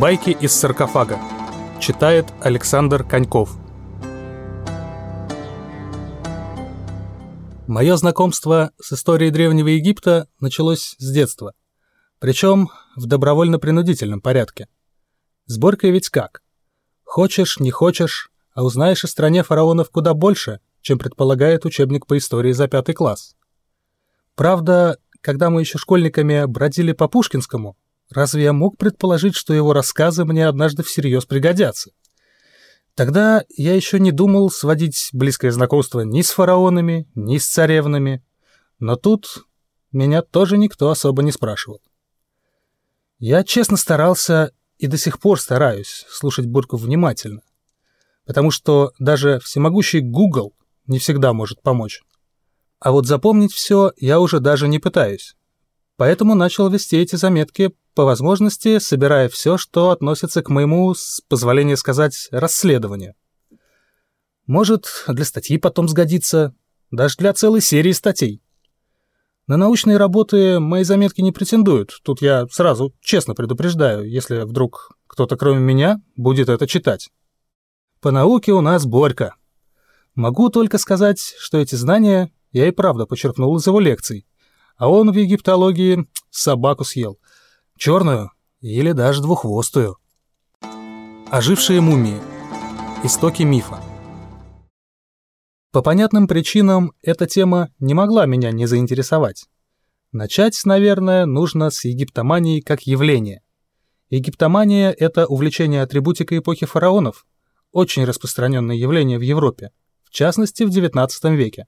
Байки из саркофага. Читает Александр Коньков. Мое знакомство с историей Древнего Египта началось с детства. Причем в добровольно-принудительном порядке. Сборка ведь как? Хочешь, не хочешь, а узнаешь о стране фараонов куда больше, чем предполагает учебник по истории за пятый класс. Правда, когда мы еще школьниками бродили по Пушкинскому, Разве я мог предположить, что его рассказы мне однажды всерьез пригодятся? Тогда я еще не думал сводить близкое знакомство ни с фараонами, ни с царевнами, но тут меня тоже никто особо не спрашивал. Я честно старался и до сих пор стараюсь слушать Бурку внимательно, потому что даже всемогущий Google не всегда может помочь. А вот запомнить все я уже даже не пытаюсь поэтому начал вести эти заметки по возможности, собирая все, что относится к моему, с позволения сказать, расследованию. Может, для статьи потом сгодится, даже для целой серии статей. На научные работы мои заметки не претендуют, тут я сразу честно предупреждаю, если вдруг кто-то кроме меня будет это читать. По науке у нас Борька. Могу только сказать, что эти знания я и правда почерпнул из его лекций, а он в египтологии собаку съел. Черную или даже двухвостую. Ожившие мумии. Истоки мифа. По понятным причинам эта тема не могла меня не заинтересовать. Начать, наверное, нужно с египтомании как явления. Египтомания — это увлечение атрибутикой эпохи фараонов, очень распространенное явление в Европе, в частности в XIX веке.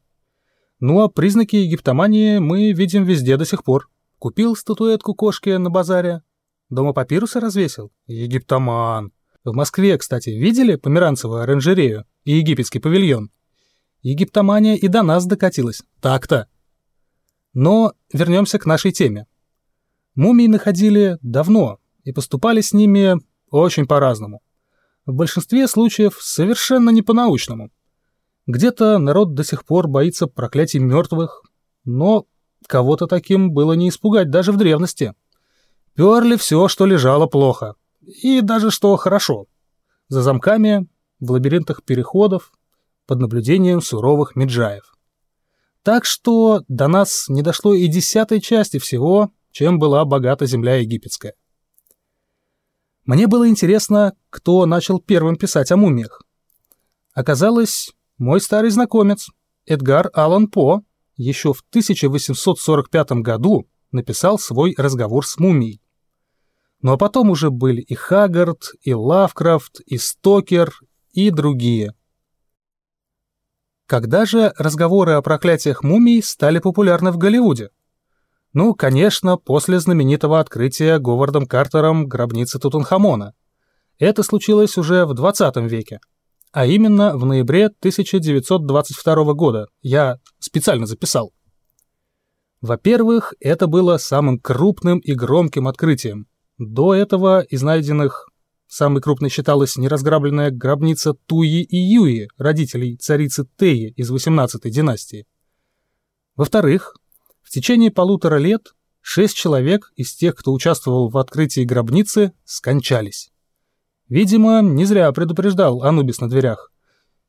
Ну а признаки египтомании мы видим везде до сих пор. Купил статуэтку кошки на базаре, дома папируса развесил, египтоман. В Москве, кстати, видели померанцевую оранжерею и египетский павильон? Египтомания и до нас докатилась, так-то. Но вернемся к нашей теме. Мумии находили давно и поступали с ними очень по-разному. В большинстве случаев совершенно не по-научному – где-то народ до сих пор боится проклятий мертвых, но кого-то таким было не испугать даже в древности. Перли все, что лежало плохо, и даже что хорошо. За замками, в лабиринтах переходов, под наблюдением суровых меджаев. Так что до нас не дошло и десятой части всего, чем была богата земля египетская. Мне было интересно, кто начал первым писать о мумиях. Оказалось, мой старый знакомец, Эдгар Аллан По, еще в 1845 году написал свой разговор с мумией. Ну а потом уже были и Хаггард, и Лавкрафт, и Стокер, и другие. Когда же разговоры о проклятиях мумий стали популярны в Голливуде? Ну, конечно, после знаменитого открытия Говардом Картером гробницы Тутанхамона. Это случилось уже в 20 веке а именно в ноябре 1922 года. Я специально записал. Во-первых, это было самым крупным и громким открытием. До этого из найденных самой крупной считалась неразграбленная гробница Туи и Юи, родителей царицы Теи из 18-й династии. Во-вторых, в течение полутора лет шесть человек из тех, кто участвовал в открытии гробницы, скончались. Видимо, не зря предупреждал Анубис на дверях.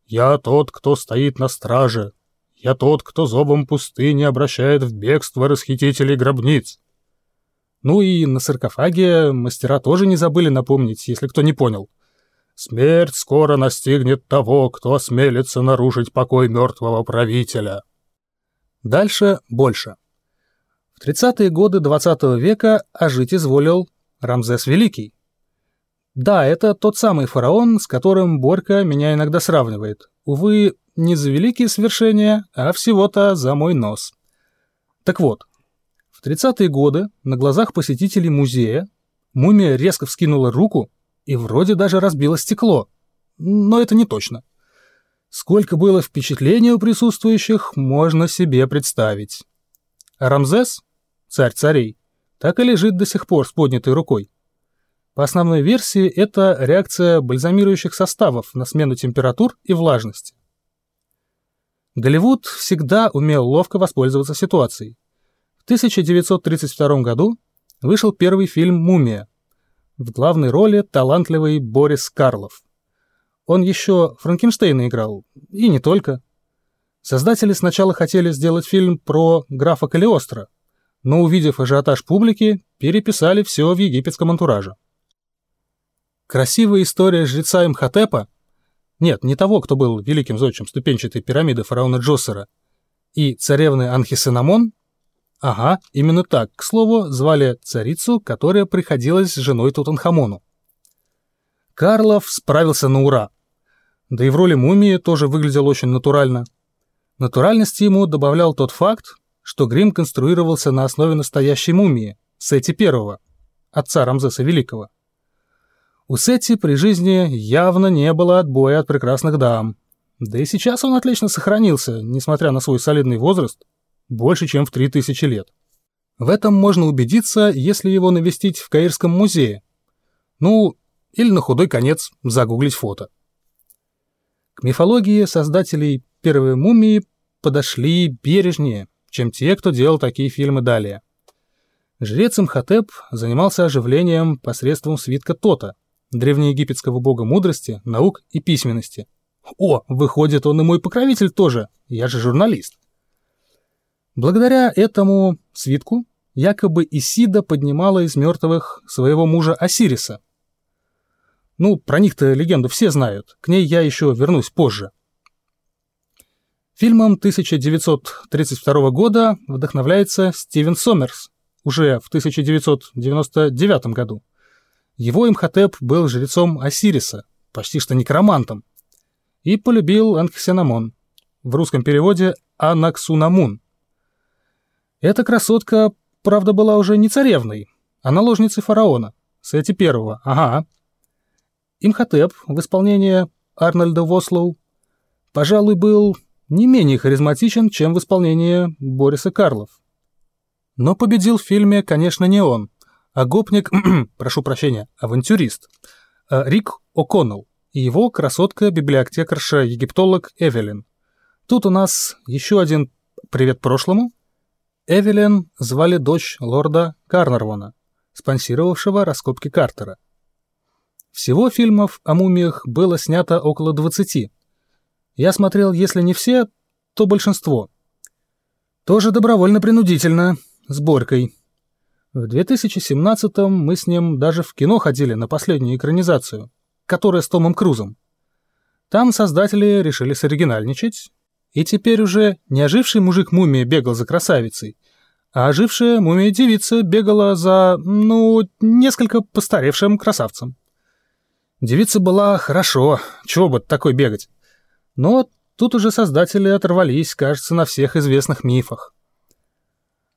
«Я тот, кто стоит на страже. Я тот, кто зобом пустыни обращает в бегство расхитителей гробниц». Ну и на саркофаге мастера тоже не забыли напомнить, если кто не понял. «Смерть скоро настигнет того, кто осмелится нарушить покой мертвого правителя». Дальше больше. В 30-е годы XX -го века ожить изволил Рамзес Великий. Да, это тот самый фараон, с которым Борька меня иногда сравнивает. Увы, не за великие свершения, а всего-то за мой нос. Так вот, в 30-е годы на глазах посетителей музея мумия резко вскинула руку и вроде даже разбила стекло. Но это не точно. Сколько было впечатлений у присутствующих, можно себе представить. А Рамзес, царь царей, так и лежит до сих пор с поднятой рукой. По основной версии, это реакция бальзамирующих составов на смену температур и влажности. Голливуд всегда умел ловко воспользоваться ситуацией. В 1932 году вышел первый фильм «Мумия». В главной роли талантливый Борис Карлов. Он еще Франкенштейна играл, и не только. Создатели сначала хотели сделать фильм про графа Калиостро, но, увидев ажиотаж публики, переписали все в египетском антураже. Красивая история жреца Имхотепа? Нет, не того, кто был великим зодчим ступенчатой пирамиды фараона Джосера. И царевны Анхисенамон? Ага, именно так, к слову, звали царицу, которая приходилась женой Тутанхамону. Карлов справился на ура. Да и в роли мумии тоже выглядел очень натурально. Натуральности ему добавлял тот факт, что грим конструировался на основе настоящей мумии, Сети первого, отца Рамзеса Великого. У Сетти при жизни явно не было отбоя от прекрасных дам. Да и сейчас он отлично сохранился, несмотря на свой солидный возраст, больше, чем в 3000 лет. В этом можно убедиться, если его навестить в Каирском музее. Ну, или на худой конец загуглить фото. К мифологии создателей первой мумии подошли бережнее, чем те, кто делал такие фильмы далее. Жрец Имхотеп занимался оживлением посредством свитка Тота, древнеегипетского бога мудрости, наук и письменности. О, выходит, он и мой покровитель тоже, я же журналист. Благодаря этому свитку якобы Исида поднимала из мертвых своего мужа Осириса. Ну, про них-то легенду все знают, к ней я еще вернусь позже. Фильмом 1932 года вдохновляется Стивен Сомерс уже в 1999 году. Его Имхотеп был жрецом Осириса, почти что некромантом, и полюбил Анксенамон, в русском переводе Анаксунамун. Эта красотка, правда, была уже не царевной, а наложницей фараона, Сети Первого, ага. Имхотеп в исполнении Арнольда Вослоу, пожалуй, был не менее харизматичен, чем в исполнении Бориса Карлов. Но победил в фильме, конечно, не он – а гопник, прошу прощения, авантюрист, э, Рик О'Коннелл и его красотка-библиотекарша-египтолог Эвелин. Тут у нас еще один привет прошлому. Эвелин звали дочь лорда Карнарвона, спонсировавшего раскопки Картера. Всего фильмов о мумиях было снято около 20. Я смотрел, если не все, то большинство. Тоже добровольно-принудительно, с Борькой – в 2017-м мы с ним даже в кино ходили на последнюю экранизацию, которая с Томом Крузом. Там создатели решили соригинальничать, и теперь уже не оживший мужик-мумия бегал за красавицей, а ожившая мумия-девица бегала за, ну, несколько постаревшим красавцем. Девица была хорошо, чего бы такой бегать. Но тут уже создатели оторвались, кажется, на всех известных мифах.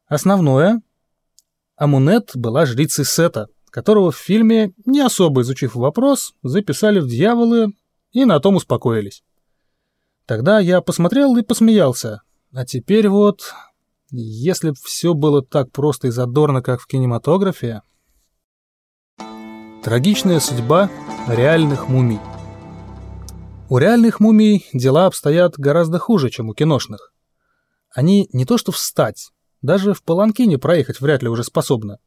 Основное Амунет была жрицей Сета, которого в фильме, не особо изучив вопрос, записали в дьяволы и на том успокоились. Тогда я посмотрел и посмеялся. А теперь вот, если б все было так просто и задорно, как в кинематографе... Трагичная судьба реальных мумий. У реальных мумий дела обстоят гораздо хуже, чем у киношных. Они не то что встать, даже в Паланкине проехать вряд ли уже способна.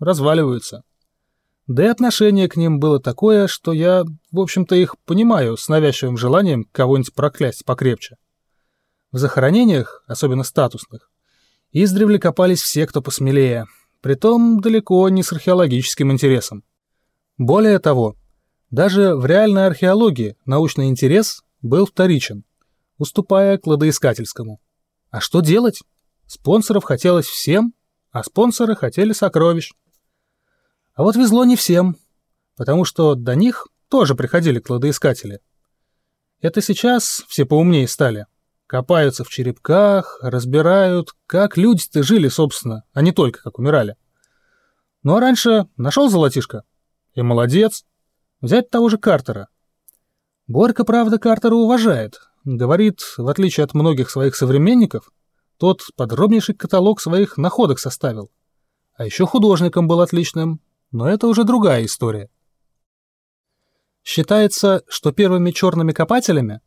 Разваливаются. Да и отношение к ним было такое, что я, в общем-то, их понимаю с навязчивым желанием кого-нибудь проклясть покрепче. В захоронениях, особенно статусных, издревле копались все, кто посмелее, притом далеко не с археологическим интересом. Более того, даже в реальной археологии научный интерес был вторичен, уступая кладоискательскому. А что делать? Спонсоров хотелось всем, а спонсоры хотели сокровищ. А вот везло не всем, потому что до них тоже приходили кладоискатели. Это сейчас все поумнее стали. Копаются в черепках, разбирают, как люди-то жили, собственно, а не только как умирали. Ну а раньше нашел золотишко. И молодец. Взять того же Картера. Борька, правда, Картера уважает. Говорит, в отличие от многих своих современников, тот подробнейший каталог своих находок составил. А еще художником был отличным, но это уже другая история. Считается, что первыми черными копателями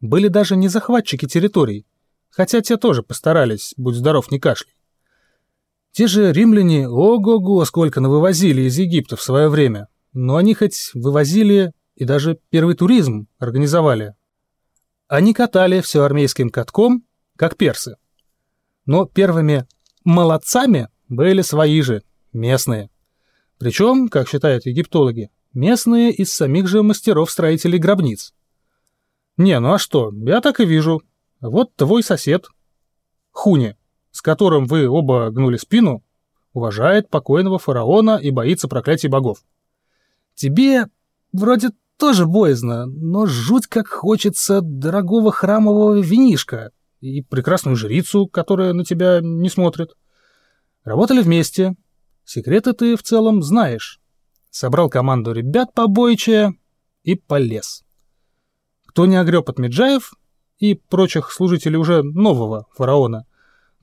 были даже не захватчики территорий, хотя те тоже постарались, будь здоров, не кашляй. Те же римляне, ого-го, сколько навывозили из Египта в свое время, но они хоть вывозили и даже первый туризм организовали. Они катали все армейским катком, как персы но первыми молодцами были свои же, местные. Причем, как считают египтологи, местные из самих же мастеров-строителей гробниц. Не, ну а что, я так и вижу. Вот твой сосед, Хуни, с которым вы оба гнули спину, уважает покойного фараона и боится проклятий богов. Тебе вроде тоже боязно, но жуть как хочется дорогого храмового винишка, и прекрасную жрицу, которая на тебя не смотрит. Работали вместе. Секреты ты в целом знаешь. Собрал команду ребят побойче и полез. Кто не огреб от Меджаев и прочих служителей уже нового фараона,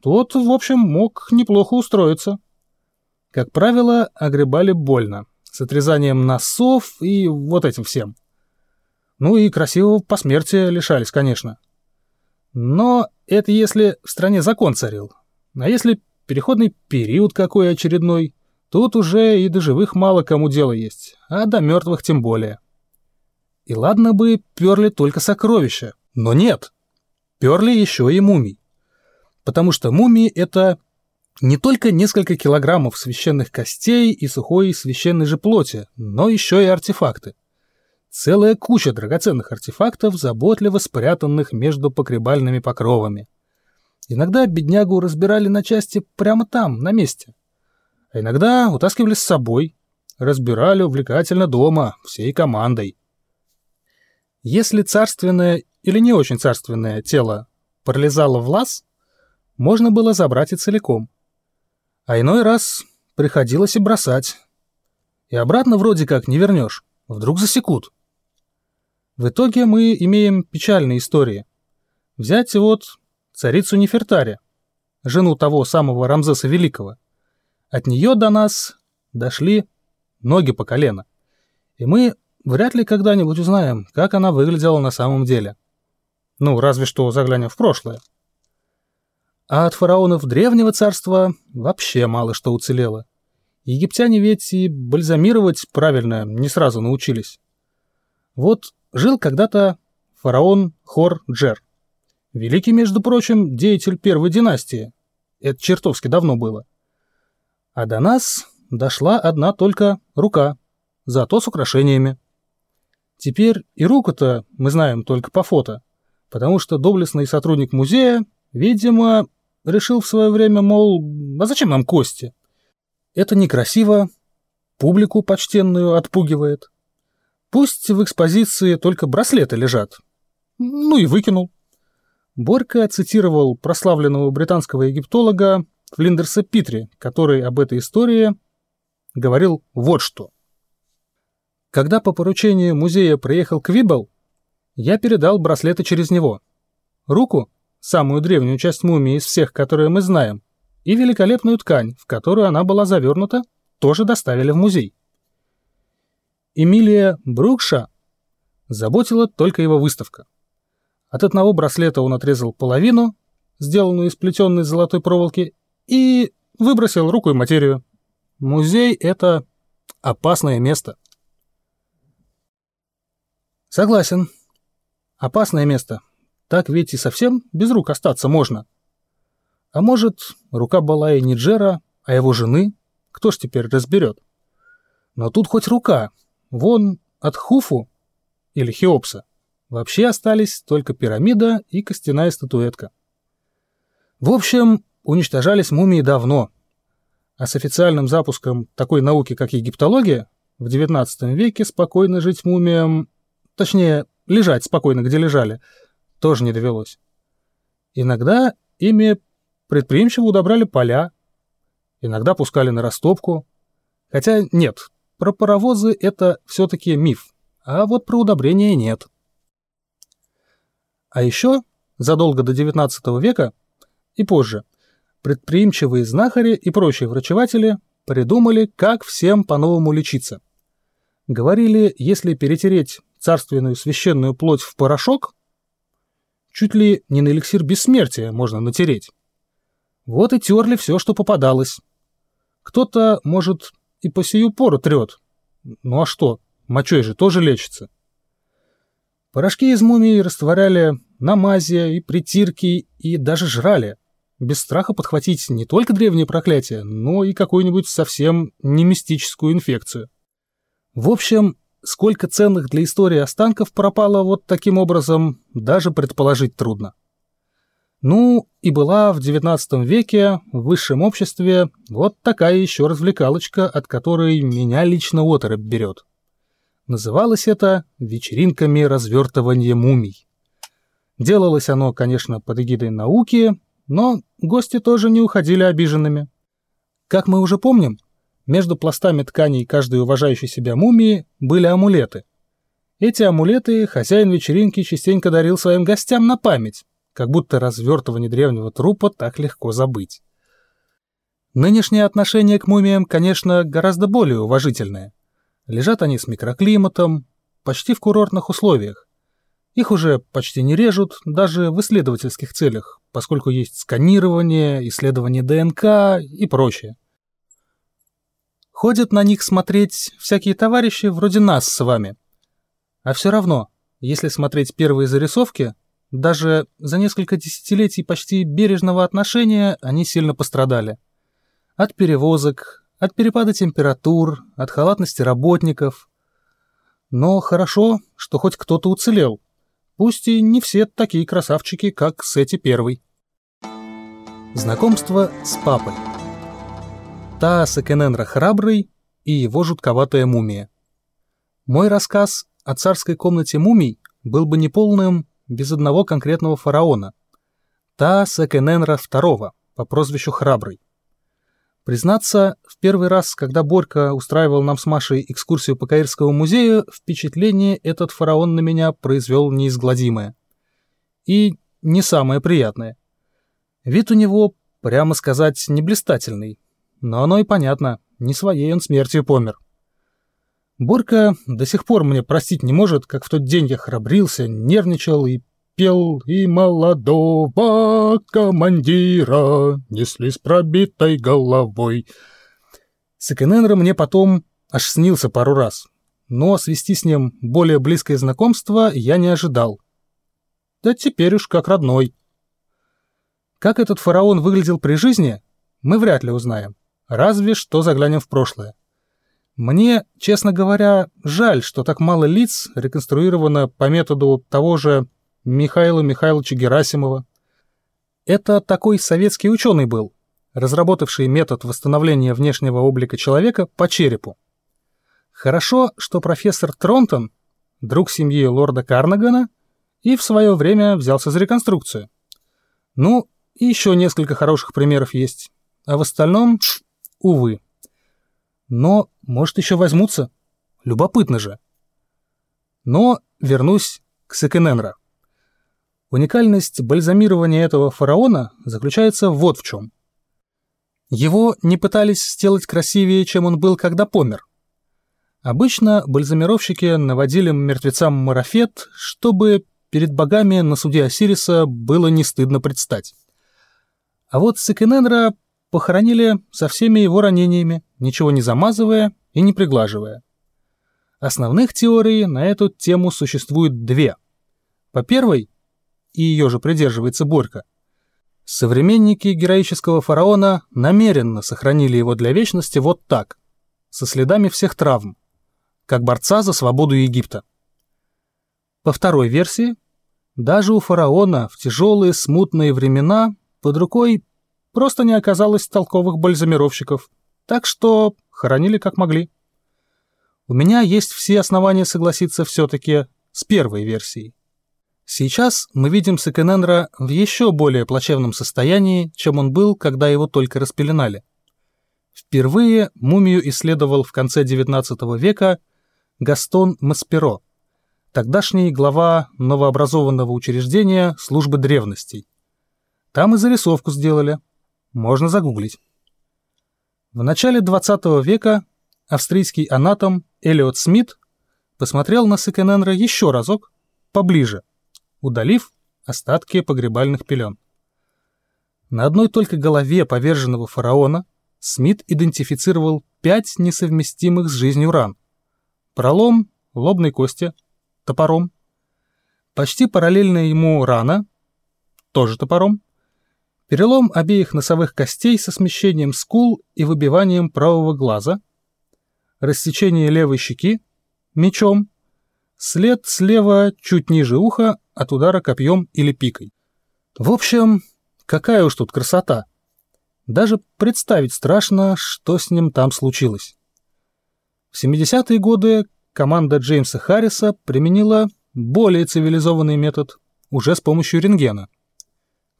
тот, в общем, мог неплохо устроиться. Как правило, огребали больно, с отрезанием носов и вот этим всем. Ну и красивого по смерти лишались, конечно. Но это если в стране закон царил. А если переходный период какой очередной, тут уже и до живых мало кому дело есть, а до мертвых тем более. И ладно бы перли только сокровища, но нет. Перли еще и мумий. Потому что мумии — это не только несколько килограммов священных костей и сухой священной же плоти, но еще и артефакты — целая куча драгоценных артефактов, заботливо спрятанных между покребальными покровами. Иногда беднягу разбирали на части прямо там, на месте. А иногда утаскивали с собой, разбирали увлекательно дома, всей командой. Если царственное или не очень царственное тело пролезало в лаз, можно было забрать и целиком. А иной раз приходилось и бросать. И обратно вроде как не вернешь, вдруг засекут. В итоге мы имеем печальные истории. Взять вот царицу Нефертари, жену того самого Рамзеса Великого. От нее до нас дошли ноги по колено. И мы вряд ли когда-нибудь узнаем, как она выглядела на самом деле. Ну, разве что заглянем в прошлое. А от фараонов древнего царства вообще мало что уцелело. Египтяне ведь и бальзамировать правильно не сразу научились. Вот жил когда-то фараон Хор-Джер. Великий, между прочим, деятель первой династии. Это чертовски давно было. А до нас дошла одна только рука, зато с украшениями. Теперь и руку-то мы знаем только по фото, потому что доблестный сотрудник музея, видимо, решил в свое время, мол, а зачем нам кости? Это некрасиво, публику почтенную отпугивает – Пусть в экспозиции только браслеты лежат. Ну и выкинул. Борька цитировал прославленного британского египтолога Флиндерса Питри, который об этой истории говорил вот что. Когда по поручению музея приехал Квибл, я передал браслеты через него. Руку, самую древнюю часть мумии из всех, которые мы знаем, и великолепную ткань, в которую она была завернута, тоже доставили в музей. Эмилия Брукша заботила только его выставка. От одного браслета он отрезал половину, сделанную из плетенной золотой проволоки, и выбросил руку и материю. Музей — это опасное место. Согласен. Опасное место. Так ведь и совсем без рук остаться можно. А может, рука была и не Джера, а его жены? Кто ж теперь разберет? Но тут хоть рука — Вон от Хуфу или Хеопса вообще остались только пирамида и костяная статуэтка. В общем, уничтожались мумии давно, а с официальным запуском такой науки, как египтология, в XIX веке спокойно жить мумиям, точнее, лежать спокойно, где лежали, тоже не довелось. Иногда ими предприимчиво удобрали поля, иногда пускали на растопку. Хотя нет, про паровозы это все-таки миф, а вот про удобрения нет. А еще задолго до XIX века и позже предприимчивые знахари и прочие врачеватели придумали, как всем по-новому лечиться. Говорили, если перетереть царственную священную плоть в порошок, чуть ли не на эликсир бессмертия можно натереть. Вот и терли все, что попадалось. Кто-то, может, и по сию пору трет. Ну а что, мочой же тоже лечится. Порошки из мумии растворяли на мазе и притирки, и даже жрали. Без страха подхватить не только древнее проклятие, но и какую-нибудь совсем не мистическую инфекцию. В общем, сколько ценных для истории останков пропало вот таким образом, даже предположить трудно. Ну, и была в XIX веке в высшем обществе вот такая еще развлекалочка, от которой меня лично оторопь берет. Называлось это «Вечеринками развертывания мумий». Делалось оно, конечно, под эгидой науки, но гости тоже не уходили обиженными. Как мы уже помним, между пластами тканей каждой уважающей себя мумии были амулеты. Эти амулеты хозяин вечеринки частенько дарил своим гостям на память, как будто развертывание древнего трупа так легко забыть. Нынешнее отношение к мумиям, конечно, гораздо более уважительное. Лежат они с микроклиматом, почти в курортных условиях. Их уже почти не режут, даже в исследовательских целях, поскольку есть сканирование, исследование ДНК и прочее. Ходят на них смотреть всякие товарищи вроде нас с вами. А все равно, если смотреть первые зарисовки, даже за несколько десятилетий почти бережного отношения они сильно пострадали. От перевозок, от перепада температур, от халатности работников. Но хорошо, что хоть кто-то уцелел. Пусть и не все такие красавчики, как Сети Первый. Знакомство с папой. Тааса Кененра Храбрый и его жутковатая мумия. Мой рассказ о царской комнате мумий был бы неполным, без одного конкретного фараона, Таасекененра II по прозвищу Храбрый. Признаться, в первый раз, когда Борька устраивал нам с Машей экскурсию по Каирскому музею, впечатление этот фараон на меня произвел неизгладимое. И не самое приятное. Вид у него, прямо сказать, не блистательный. Но оно и понятно, не своей он смертью помер. Борька до сих пор мне простить не может, как в тот день я храбрился, нервничал и пел, и молодого командира несли с пробитой головой. Секененра мне потом аж снился пару раз, но свести с ним более близкое знакомство я не ожидал. Да теперь уж как родной. Как этот фараон выглядел при жизни, мы вряд ли узнаем, разве что заглянем в прошлое. Мне, честно говоря, жаль, что так мало лиц реконструировано по методу того же Михаила Михайловича Герасимова. Это такой советский ученый был, разработавший метод восстановления внешнего облика человека по черепу. Хорошо, что профессор Тронтон, друг семьи лорда Карнагана, и в свое время взялся за реконструкцию. Ну, и еще несколько хороших примеров есть. А в остальном, увы. Но, может, еще возьмутся? Любопытно же. Но вернусь к Секененра. Уникальность бальзамирования этого фараона заключается вот в чем. Его не пытались сделать красивее, чем он был, когда помер. Обычно бальзамировщики наводили мертвецам марафет, чтобы перед богами на суде Осириса было не стыдно предстать. А вот Секененра похоронили со всеми его ранениями, ничего не замазывая и не приглаживая. Основных теорий на эту тему существует две. По первой, и ее же придерживается Борька, современники героического фараона намеренно сохранили его для вечности вот так, со следами всех травм, как борца за свободу Египта. По второй версии, даже у фараона в тяжелые смутные времена под рукой Просто не оказалось толковых бальзамировщиков. Так что хоронили как могли. У меня есть все основания согласиться все-таки с первой версией. Сейчас мы видим Секененра в еще более плачевном состоянии, чем он был, когда его только распеленали. Впервые мумию исследовал в конце XIX века Гастон Масперо, тогдашний глава новообразованного учреждения службы древностей. Там и зарисовку сделали – можно загуглить. В начале 20 века австрийский анатом Элиот Смит посмотрел на Секененра еще разок, поближе, удалив остатки погребальных пелен. На одной только голове поверженного фараона Смит идентифицировал пять несовместимых с жизнью ран. Пролом лобной кости, топором. Почти параллельная ему рана, тоже топором перелом обеих носовых костей со смещением скул и выбиванием правого глаза, рассечение левой щеки, мечом, след слева чуть ниже уха от удара копьем или пикой. В общем, какая уж тут красота. Даже представить страшно, что с ним там случилось. В 70-е годы команда Джеймса Харриса применила более цивилизованный метод уже с помощью рентгена.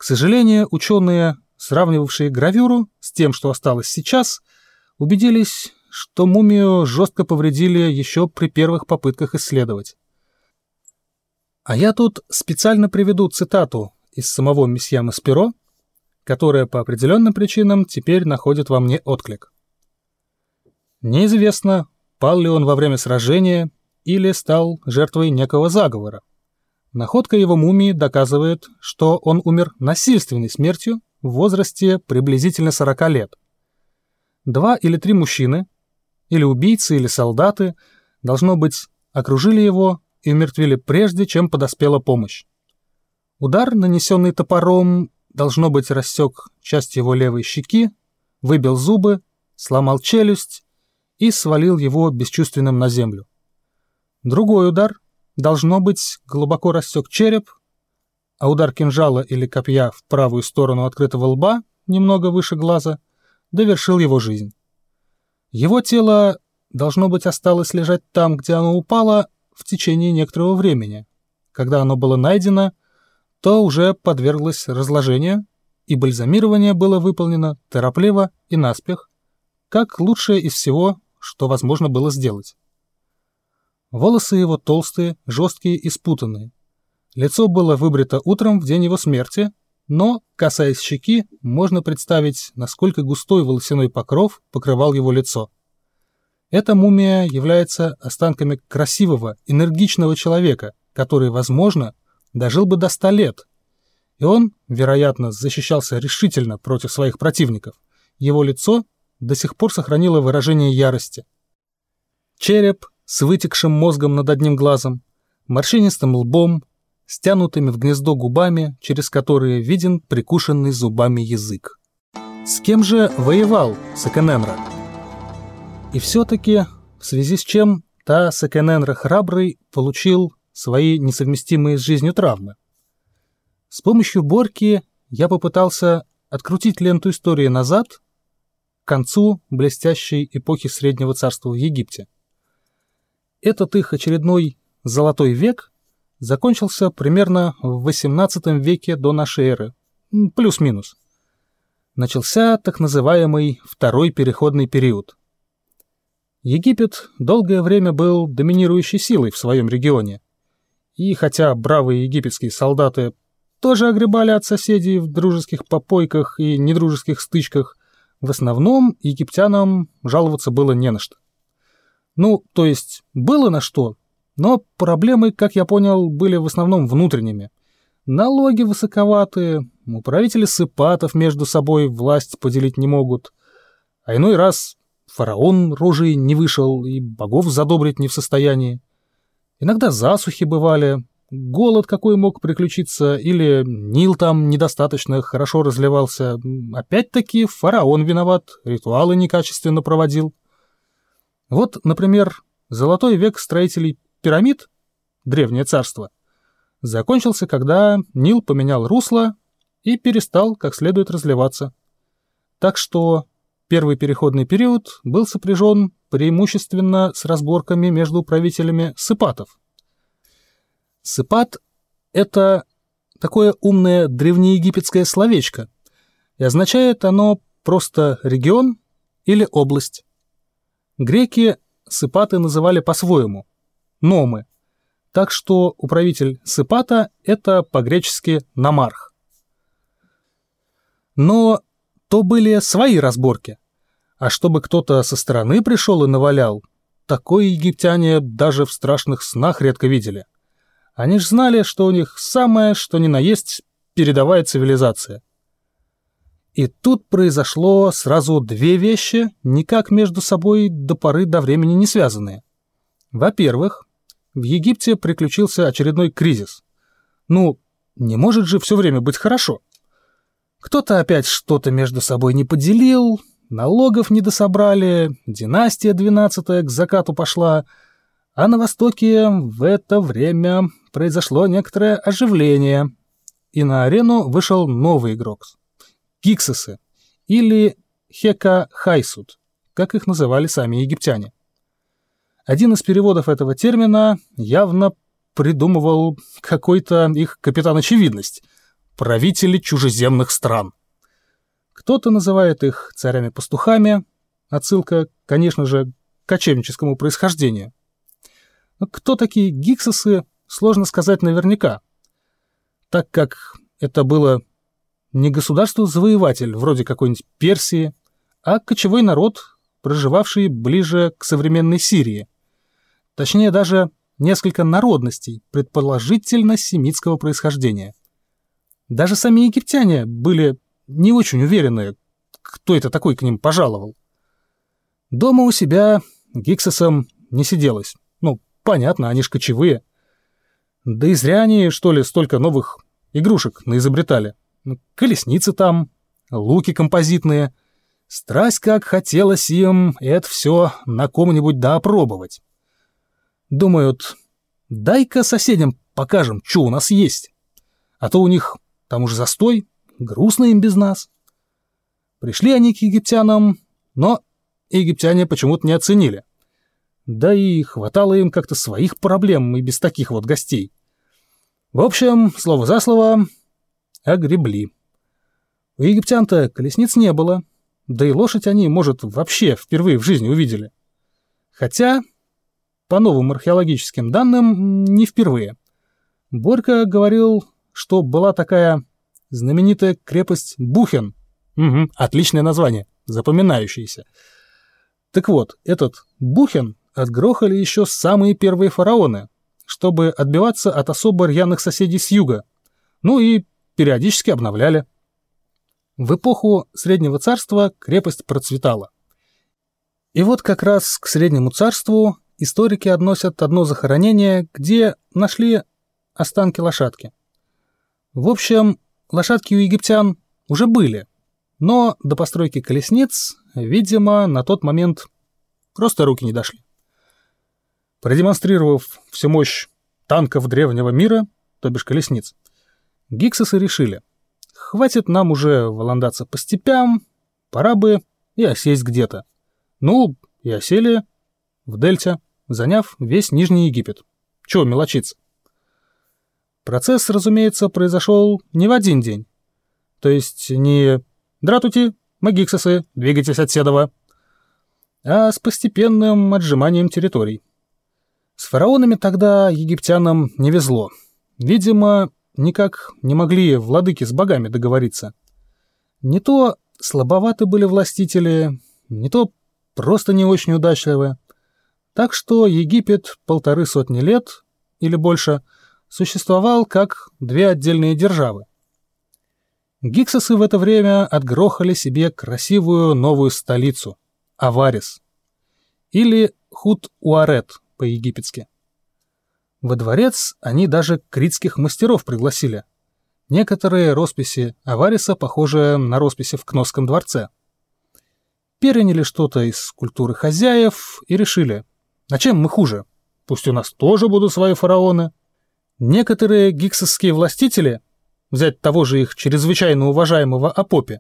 К сожалению, ученые, сравнивавшие гравюру с тем, что осталось сейчас, убедились, что мумию жестко повредили еще при первых попытках исследовать. А я тут специально приведу цитату из самого месье Маспиро, которая по определенным причинам теперь находит во мне отклик. Неизвестно, пал ли он во время сражения или стал жертвой некого заговора. Находка его мумии доказывает, что он умер насильственной смертью в возрасте приблизительно 40 лет. Два или три мужчины, или убийцы, или солдаты, должно быть, окружили его и умертвили прежде, чем подоспела помощь. Удар, нанесенный топором, должно быть, рассек часть его левой щеки, выбил зубы, сломал челюсть и свалил его бесчувственным на землю. Другой удар — Должно быть, глубоко рассек череп, а удар кинжала или копья в правую сторону открытого лба, немного выше глаза, довершил его жизнь. Его тело, должно быть, осталось лежать там, где оно упало, в течение некоторого времени. Когда оно было найдено, то уже подверглось разложению, и бальзамирование было выполнено торопливо и наспех, как лучшее из всего, что возможно было сделать. Волосы его толстые, жесткие и спутанные. Лицо было выбрито утром в день его смерти, но, касаясь щеки, можно представить, насколько густой волосяной покров покрывал его лицо. Эта мумия является останками красивого, энергичного человека, который, возможно, дожил бы до 100 лет. И он, вероятно, защищался решительно против своих противников. Его лицо до сих пор сохранило выражение ярости. Череп, с вытекшим мозгом над одним глазом, морщинистым лбом, стянутыми в гнездо губами, через которые виден прикушенный зубами язык. С кем же воевал Сакененра? И все-таки, в связи с чем, та Сакененра храбрый получил свои несовместимые с жизнью травмы. С помощью Борки я попытался открутить ленту истории назад к концу блестящей эпохи Среднего Царства в Египте – этот их очередной «золотой век» закончился примерно в XVIII веке до нашей эры, плюс-минус. Начался так называемый Второй переходный период. Египет долгое время был доминирующей силой в своем регионе. И хотя бравые египетские солдаты тоже огребали от соседей в дружеских попойках и недружеских стычках, в основном египтянам жаловаться было не на что. Ну, то есть было на что, но проблемы, как я понял, были в основном внутренними. Налоги высоковатые, управители сыпатов между собой власть поделить не могут. А иной раз фараон рожей не вышел и богов задобрить не в состоянии. Иногда засухи бывали, голод какой мог приключиться, или Нил там недостаточно хорошо разливался. Опять-таки фараон виноват, ритуалы некачественно проводил. Вот, например, золотой век строителей пирамид, древнее царство, закончился, когда Нил поменял русло и перестал как следует разливаться. Так что первый переходный период был сопряжен преимущественно с разборками между правителями сыпатов. Сыпат – это такое умное древнеегипетское словечко, и означает оно просто «регион» или «область». Греки сыпаты называли по-своему – номы, так что управитель сыпата – это по-гречески «намарх». Но то были свои разборки, а чтобы кто-то со стороны пришел и навалял, такое египтяне даже в страшных снах редко видели. Они ж знали, что у них самое, что ни на есть, передовая цивилизация. И тут произошло сразу две вещи, никак между собой до поры до времени не связанные. Во-первых, в Египте приключился очередной кризис. Ну, не может же все время быть хорошо. Кто-то опять что-то между собой не поделил, налогов не дособрали, династия двенадцатая к закату пошла, а на Востоке в это время произошло некоторое оживление, и на арену вышел новый игрок гиксосы или хека-хайсут, как их называли сами египтяне. Один из переводов этого термина явно придумывал какой-то их капитан очевидность – правители чужеземных стран. Кто-то называет их царями-пастухами, отсылка, конечно же, к кочевническому происхождению. Но кто такие гиксосы, сложно сказать наверняка, так как это было не государство-завоеватель, вроде какой-нибудь Персии, а кочевой народ, проживавший ближе к современной Сирии. Точнее, даже несколько народностей, предположительно семитского происхождения. Даже сами египтяне были не очень уверены, кто это такой к ним пожаловал. Дома у себя Гиксосом не сиделось. Ну, понятно, они ж кочевые. Да и зря они, что ли, столько новых игрушек наизобретали. Ну, колесницы там, луки композитные. Страсть как хотелось им это все на ком-нибудь доопробовать. Думают, дай-ка соседям покажем, что у нас есть. А то у них там уже застой, грустно им без нас. Пришли они к египтянам, но египтяне почему-то не оценили. Да и хватало им как-то своих проблем и без таких вот гостей. В общем, слово за слово, а. У египтян-то колесниц не было, да и лошадь они, может, вообще впервые в жизни увидели. Хотя, по новым археологическим данным, не впервые. Борька говорил, что была такая знаменитая крепость Бухен. Угу, отличное название, запоминающееся. Так вот, этот Бухен отгрохали еще самые первые фараоны, чтобы отбиваться от особо рьяных соседей с юга. Ну и периодически обновляли. В эпоху Среднего Царства крепость процветала. И вот как раз к Среднему Царству историки относят одно захоронение, где нашли останки лошадки. В общем, лошадки у египтян уже были, но до постройки колесниц, видимо, на тот момент просто руки не дошли. Продемонстрировав всю мощь танков древнего мира, то бишь колесниц, Гиксосы решили, хватит нам уже валандаться по степям, пора бы и осесть где-то. Ну, и осели в дельте, заняв весь Нижний Египет. Чего мелочиться? Процесс, разумеется, произошел не в один день. То есть не «Дратути, мы гиксосы, двигайтесь от Седова», а с постепенным отжиманием территорий. С фараонами тогда египтянам не везло. Видимо, никак не могли владыки с богами договориться. Не то слабоваты были властители, не то просто не очень удачливы. Так что Египет полторы сотни лет или больше существовал как две отдельные державы. Гиксосы в это время отгрохали себе красивую новую столицу – Аварис. Или Хут-Уарет по-египетски – во дворец они даже критских мастеров пригласили. Некоторые росписи Авариса похожи на росписи в Кносском дворце. Переняли что-то из культуры хозяев и решили, на чем мы хуже? Пусть у нас тоже будут свои фараоны. Некоторые гиксовские властители, взять того же их чрезвычайно уважаемого Апопи,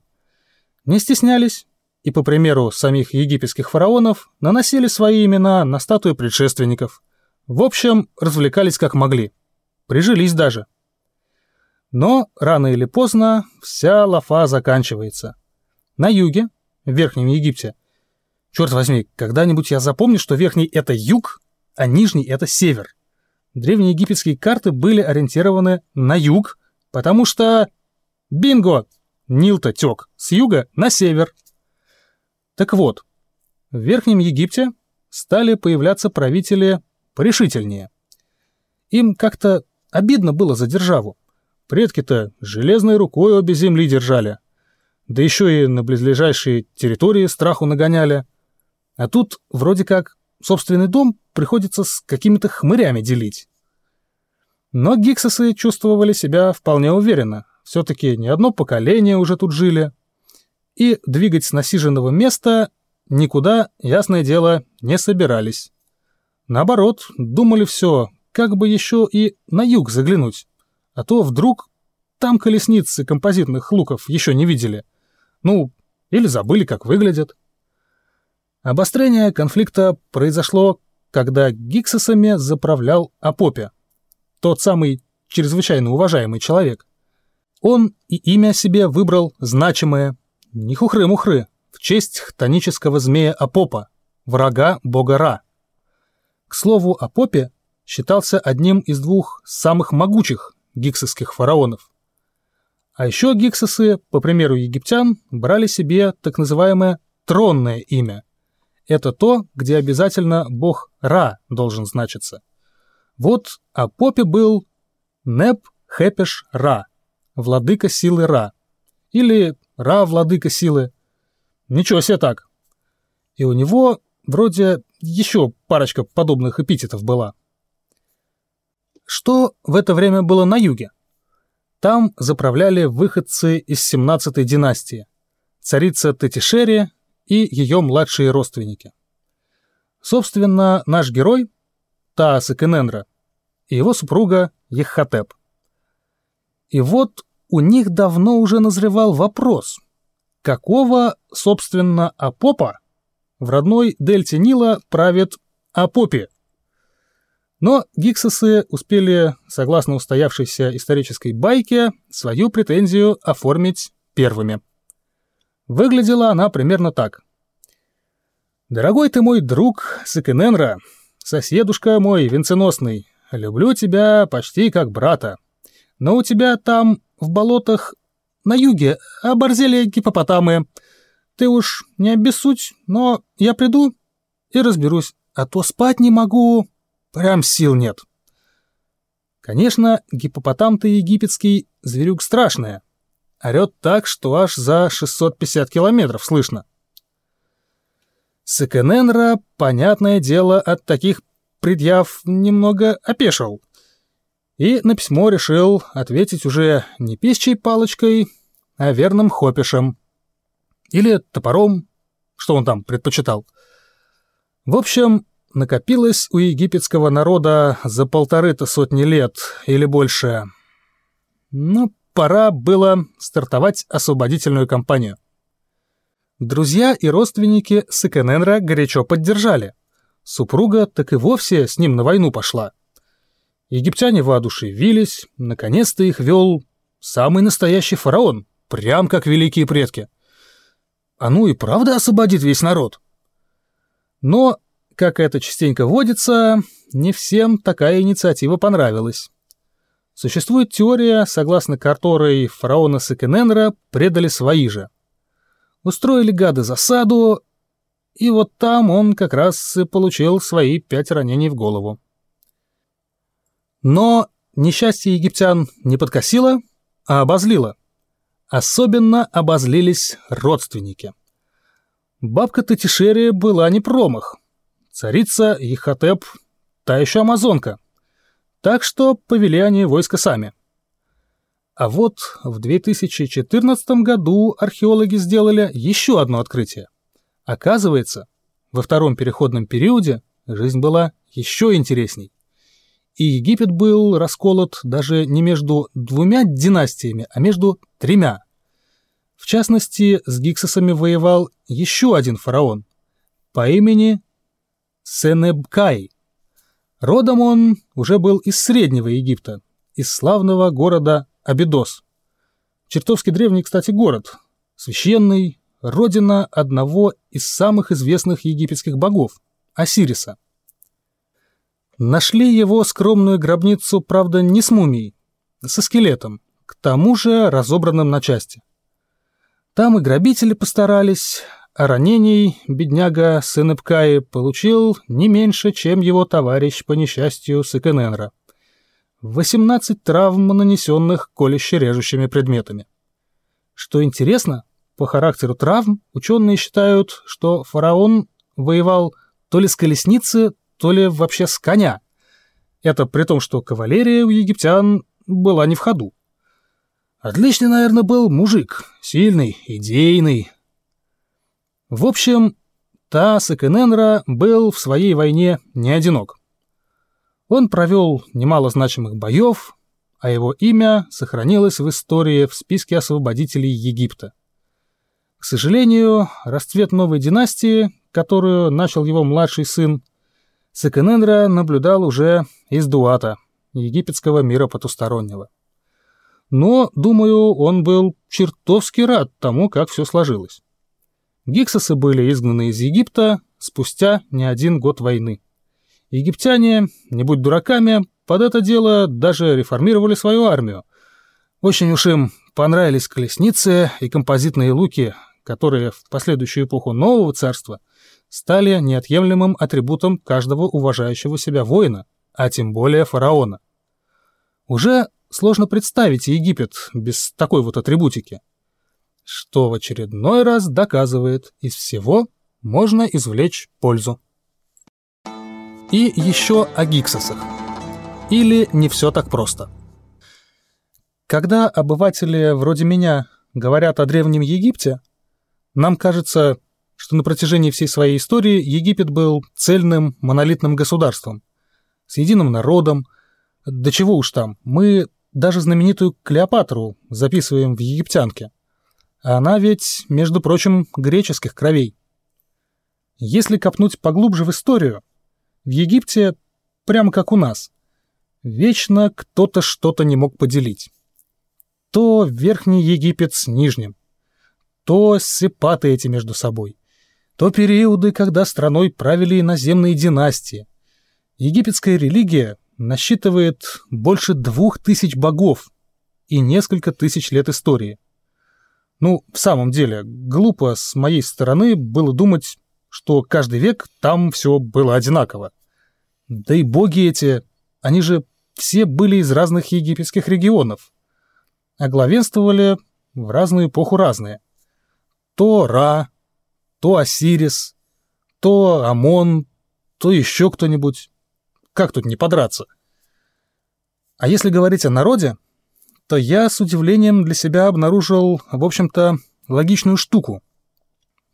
не стеснялись и, по примеру самих египетских фараонов, наносили свои имена на статуи предшественников – в общем, развлекались как могли. Прижились даже. Но рано или поздно вся лафа заканчивается. На юге, в Верхнем Египте. Черт возьми, когда-нибудь я запомню, что Верхний — это юг, а Нижний — это север. Древнеегипетские карты были ориентированы на юг, потому что... Бинго! Нил-то тек с юга на север. Так вот, в Верхнем Египте стали появляться правители порешительнее. Им как-то обидно было за державу. Предки-то железной рукой обе земли держали. Да еще и на близлежащие территории страху нагоняли. А тут вроде как собственный дом приходится с какими-то хмырями делить. Но гиксосы чувствовали себя вполне уверенно. Все-таки не одно поколение уже тут жили. И двигать с насиженного места никуда, ясное дело, не собирались. Наоборот, думали все, как бы еще и на юг заглянуть. А то вдруг там колесницы композитных луков еще не видели. Ну, или забыли, как выглядят. Обострение конфликта произошло, когда Гиксосами заправлял Апопе, тот самый чрезвычайно уважаемый человек. Он и имя себе выбрал значимое, нихухры мухры, в честь хтонического змея Апопа, врага бога Ра. К слову о Попе, считался одним из двух самых могучих гиксосских фараонов. А еще гиксосы, по примеру египтян, брали себе так называемое «тронное имя». Это то, где обязательно бог Ра должен значиться. Вот о Попе был Неп Хепеш Ра, владыка силы Ра. Или Ра, владыка силы. Ничего себе так. И у него вроде еще парочка подобных эпитетов была. Что в это время было на юге? Там заправляли выходцы из 17-й династии, царица Тетишери и ее младшие родственники. Собственно, наш герой – Таас Экененра и его супруга Еххатеп. И вот у них давно уже назревал вопрос, какого, собственно, Апопа – в родной дельте Нила правит Апопи. Но гиксосы успели, согласно устоявшейся исторической байке, свою претензию оформить первыми. Выглядела она примерно так. «Дорогой ты мой друг Сыкененра, соседушка мой венценосный, люблю тебя почти как брата. Но у тебя там, в болотах, на юге, оборзели гипопотамы. Ты уж не обессудь, но я приду и разберусь, а то спать не могу, прям сил нет. Конечно, гипопотам-то египетский зверюк страшная. Орёт так, что аж за 650 километров слышно. Секененра, понятное дело, от таких предъяв немного опешил. И на письмо решил ответить уже не пищей палочкой, а верным хопишем — или топором, что он там предпочитал. В общем, накопилось у египетского народа за полторы-то сотни лет или больше. Но пора было стартовать освободительную кампанию. Друзья и родственники Сыкененра горячо поддержали. Супруга так и вовсе с ним на войну пошла. Египтяне воодушевились, наконец-то их вел самый настоящий фараон, прям как великие предки – а ну и правда освободит весь народ. Но, как это частенько водится, не всем такая инициатива понравилась. Существует теория, согласно которой фараона Секененра предали свои же. Устроили гады засаду, и вот там он как раз и получил свои пять ранений в голову. Но несчастье египтян не подкосило, а обозлило – Особенно обозлились родственники. Бабка Татишерия была не промах. Царица Ихотеп – та еще амазонка. Так что повели они войско сами. А вот в 2014 году археологи сделали еще одно открытие. Оказывается, во втором переходном периоде жизнь была еще интересней и Египет был расколот даже не между двумя династиями, а между тремя. В частности, с гиксосами воевал еще один фараон по имени Сенебкай. Родом он уже был из Среднего Египта, из славного города Абидос. Чертовски древний, кстати, город, священный, родина одного из самых известных египетских богов – Осириса – Нашли его скромную гробницу, правда, не с мумией, со скелетом, к тому же разобранным на части. Там и грабители постарались, а ранений бедняга сын Эпкаи получил не меньше, чем его товарищ по несчастью Сыкененра. 18 травм, нанесенных колюще-режущими предметами. Что интересно, по характеру травм ученые считают, что фараон воевал то ли с колесницы, то ли вообще с коня. Это при том, что кавалерия у египтян была не в ходу. Отличный, наверное, был мужик, сильный, идейный. В общем, Таас Экененра был в своей войне не одинок. Он провел немало значимых боев, а его имя сохранилось в истории в списке освободителей Египта. К сожалению, расцвет новой династии, которую начал его младший сын, Секенендра наблюдал уже из Дуата, египетского мира потустороннего. Но, думаю, он был чертовски рад тому, как все сложилось. Гиксосы были изгнаны из Египта спустя не один год войны. Египтяне, не будь дураками, под это дело даже реформировали свою армию. Очень уж им понравились колесницы и композитные луки, которые в последующую эпоху нового царства – стали неотъемлемым атрибутом каждого уважающего себя воина, а тем более фараона. Уже сложно представить Египет без такой вот атрибутики, что в очередной раз доказывает, из всего можно извлечь пользу. И еще о гиксосах. Или не все так просто. Когда обыватели вроде меня говорят о Древнем Египте, нам кажется, что на протяжении всей своей истории Египет был цельным монолитным государством, с единым народом, до чего уж там, мы даже знаменитую Клеопатру записываем в египтянке. А она ведь, между прочим, греческих кровей. Если копнуть поглубже в историю, в Египте прямо как у нас. Вечно кто-то что-то не мог поделить. То Верхний Египет с Нижним, то сепаты эти между собой, то периоды, когда страной правили иноземные династии. Египетская религия насчитывает больше двух тысяч богов и несколько тысяч лет истории. Ну, в самом деле, глупо с моей стороны было думать, что каждый век там все было одинаково. Да и боги эти, они же все были из разных египетских регионов. А главенствовали в разную эпоху разные. То Ра, то Осирис, то Омон, то еще кто-нибудь. Как тут не подраться? А если говорить о народе, то я с удивлением для себя обнаружил, в общем-то, логичную штуку.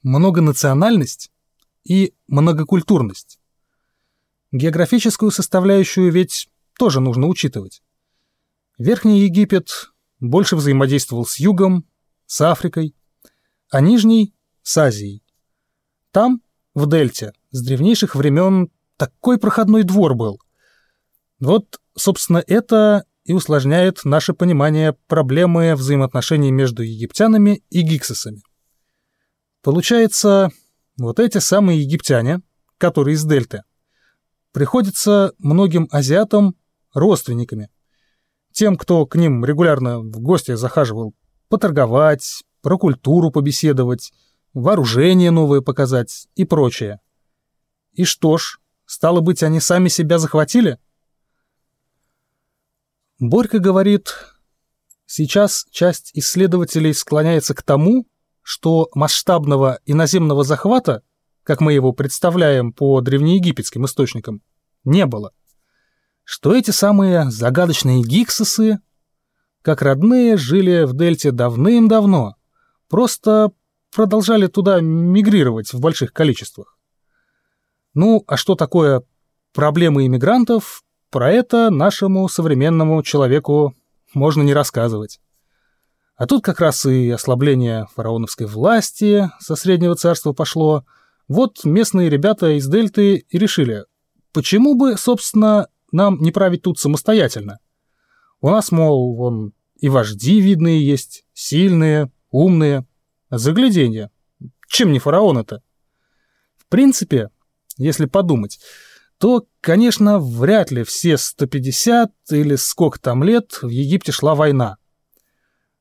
Многонациональность и многокультурность. Географическую составляющую ведь тоже нужно учитывать. Верхний Египет больше взаимодействовал с Югом, с Африкой, а Нижний — с Азией. Там, в Дельте, с древнейших времен такой проходной двор был. Вот, собственно, это и усложняет наше понимание проблемы взаимоотношений между египтянами и гиксосами. Получается, вот эти самые египтяне, которые из Дельты, приходятся многим азиатам родственниками. Тем, кто к ним регулярно в гости захаживал, поторговать, про культуру побеседовать – вооружение новое показать и прочее. И что ж, стало быть, они сами себя захватили? Борька говорит, сейчас часть исследователей склоняется к тому, что масштабного иноземного захвата, как мы его представляем по древнеегипетским источникам, не было. Что эти самые загадочные гиксосы, как родные, жили в Дельте давным-давно, просто продолжали туда мигрировать в больших количествах. Ну, а что такое проблемы иммигрантов, про это нашему современному человеку можно не рассказывать. А тут как раз и ослабление фараоновской власти со Среднего Царства пошло. Вот местные ребята из Дельты и решили, почему бы, собственно, нам не править тут самостоятельно? У нас, мол, вон и вожди видные есть, сильные, умные – Загляденье. Чем не фараон это? В принципе, если подумать, то, конечно, вряд ли все 150 или сколько там лет в Египте шла война.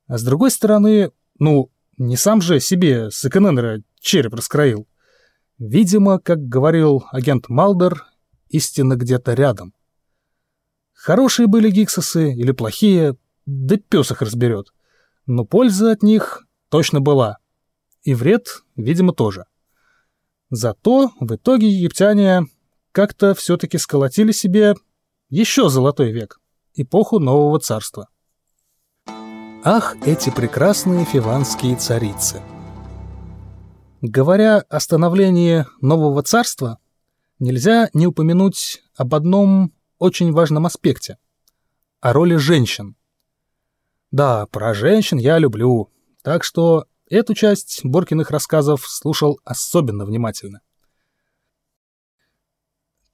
А с другой стороны, ну, не сам же себе с Эконенера череп раскроил. Видимо, как говорил агент Малдер, истина где-то рядом. Хорошие были гиксосы или плохие, да пес их разберет. Но польза от них точно была и вред, видимо, тоже. Зато в итоге египтяне как-то все-таки сколотили себе еще золотой век, эпоху нового царства. Ах, эти прекрасные фиванские царицы! Говоря о становлении нового царства, нельзя не упомянуть об одном очень важном аспекте — о роли женщин. Да, про женщин я люблю, так что Эту часть Боркиных рассказов слушал особенно внимательно.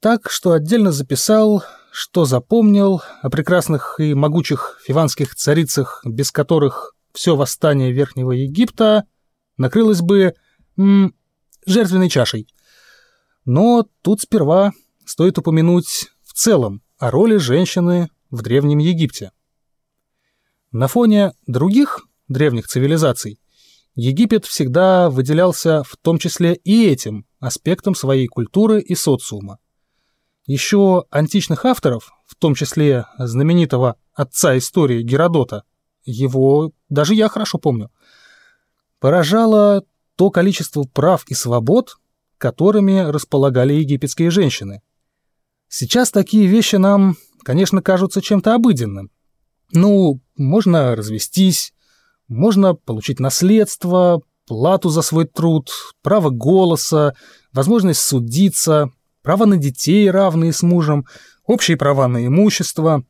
Так что отдельно записал, что запомнил о прекрасных и могучих фиванских царицах, без которых все восстание Верхнего Египта накрылось бы м, жертвенной чашей. Но тут сперва стоит упомянуть в целом о роли женщины в Древнем Египте. На фоне других древних цивилизаций Египет всегда выделялся в том числе и этим аспектом своей культуры и социума. Еще античных авторов, в том числе знаменитого отца истории Геродота, его даже я хорошо помню, поражало то количество прав и свобод, которыми располагали египетские женщины. Сейчас такие вещи нам, конечно, кажутся чем-то обыденным. Ну, можно развестись, можно получить наследство, плату за свой труд, право голоса, возможность судиться, право на детей, равные с мужем, общие права на имущество.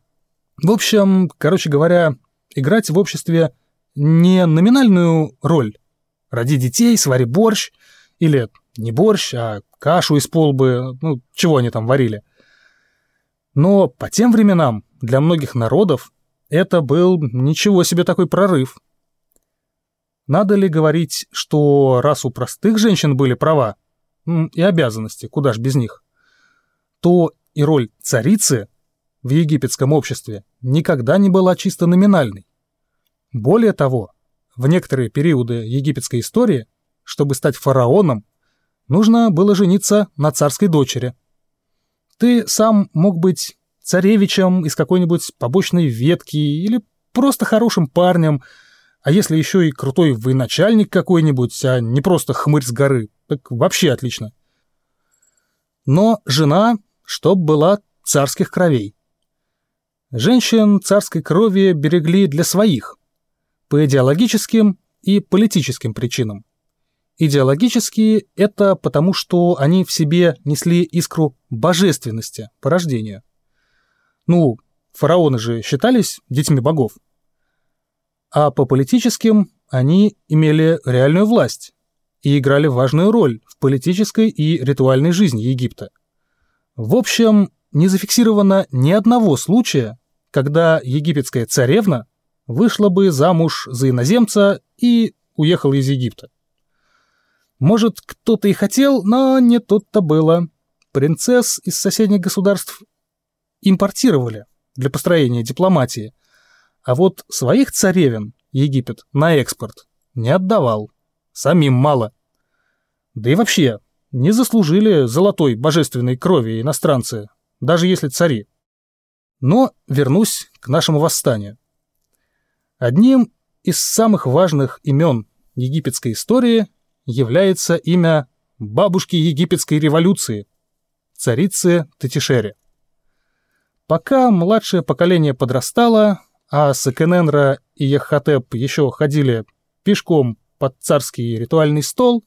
В общем, короче говоря, играть в обществе не номинальную роль. Роди детей, свари борщ, или не борщ, а кашу из полбы, ну, чего они там варили. Но по тем временам для многих народов это был ничего себе такой прорыв – надо ли говорить, что раз у простых женщин были права и обязанности, куда ж без них, то и роль царицы в египетском обществе никогда не была чисто номинальной. Более того, в некоторые периоды египетской истории, чтобы стать фараоном, нужно было жениться на царской дочери. Ты сам мог быть царевичем из какой-нибудь побочной ветки или просто хорошим парнем – а если еще и крутой вы начальник какой-нибудь, а не просто хмырь с горы, так вообще отлично. Но жена, чтоб была царских кровей. Женщин царской крови берегли для своих, по идеологическим и политическим причинам. Идеологические – это потому, что они в себе несли искру божественности по рождению. Ну, фараоны же считались детьми богов – а по политическим они имели реальную власть и играли важную роль в политической и ритуальной жизни Египта. В общем, не зафиксировано ни одного случая, когда египетская царевна вышла бы замуж за иноземца и уехала из Египта. Может, кто-то и хотел, но не тут-то было. Принцесс из соседних государств импортировали для построения дипломатии – а вот своих царевин Египет на экспорт не отдавал. Самим мало. Да и вообще, не заслужили золотой божественной крови иностранцы, даже если цари. Но вернусь к нашему восстанию. Одним из самых важных имен египетской истории является имя бабушки египетской революции, царицы Татишери. Пока младшее поколение подрастало, а Сакененра и Яхотеп еще ходили пешком под царский ритуальный стол,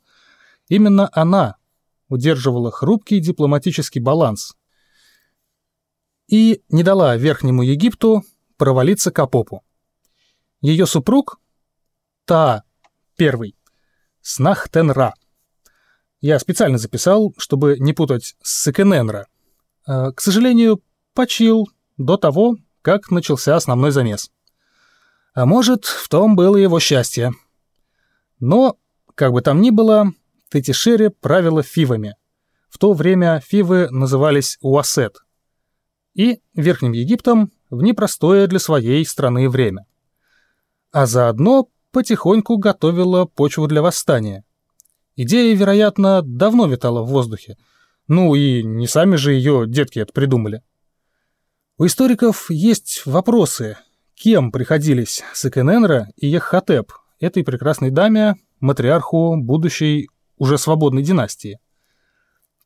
именно она удерживала хрупкий дипломатический баланс и не дала Верхнему Египту провалиться к опопу. Ее супруг — Та первый, Снахтенра. Я специально записал, чтобы не путать с Сыкененра. Э, к сожалению, почил до того, как начался основной замес. А может, в том было его счастье. Но, как бы там ни было, Тетишире правила фивами. В то время фивы назывались уасет. И Верхним Египтом в непростое для своей страны время. А заодно потихоньку готовила почву для восстания. Идея, вероятно, давно витала в воздухе. Ну и не сами же ее детки это придумали. У историков есть вопросы, кем приходились Секененра и Еххотеп, этой прекрасной даме, матриарху будущей уже свободной династии.